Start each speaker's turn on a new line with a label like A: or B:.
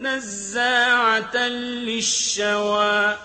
A: نَزَّاعَةً لِّلشَّوَىٰ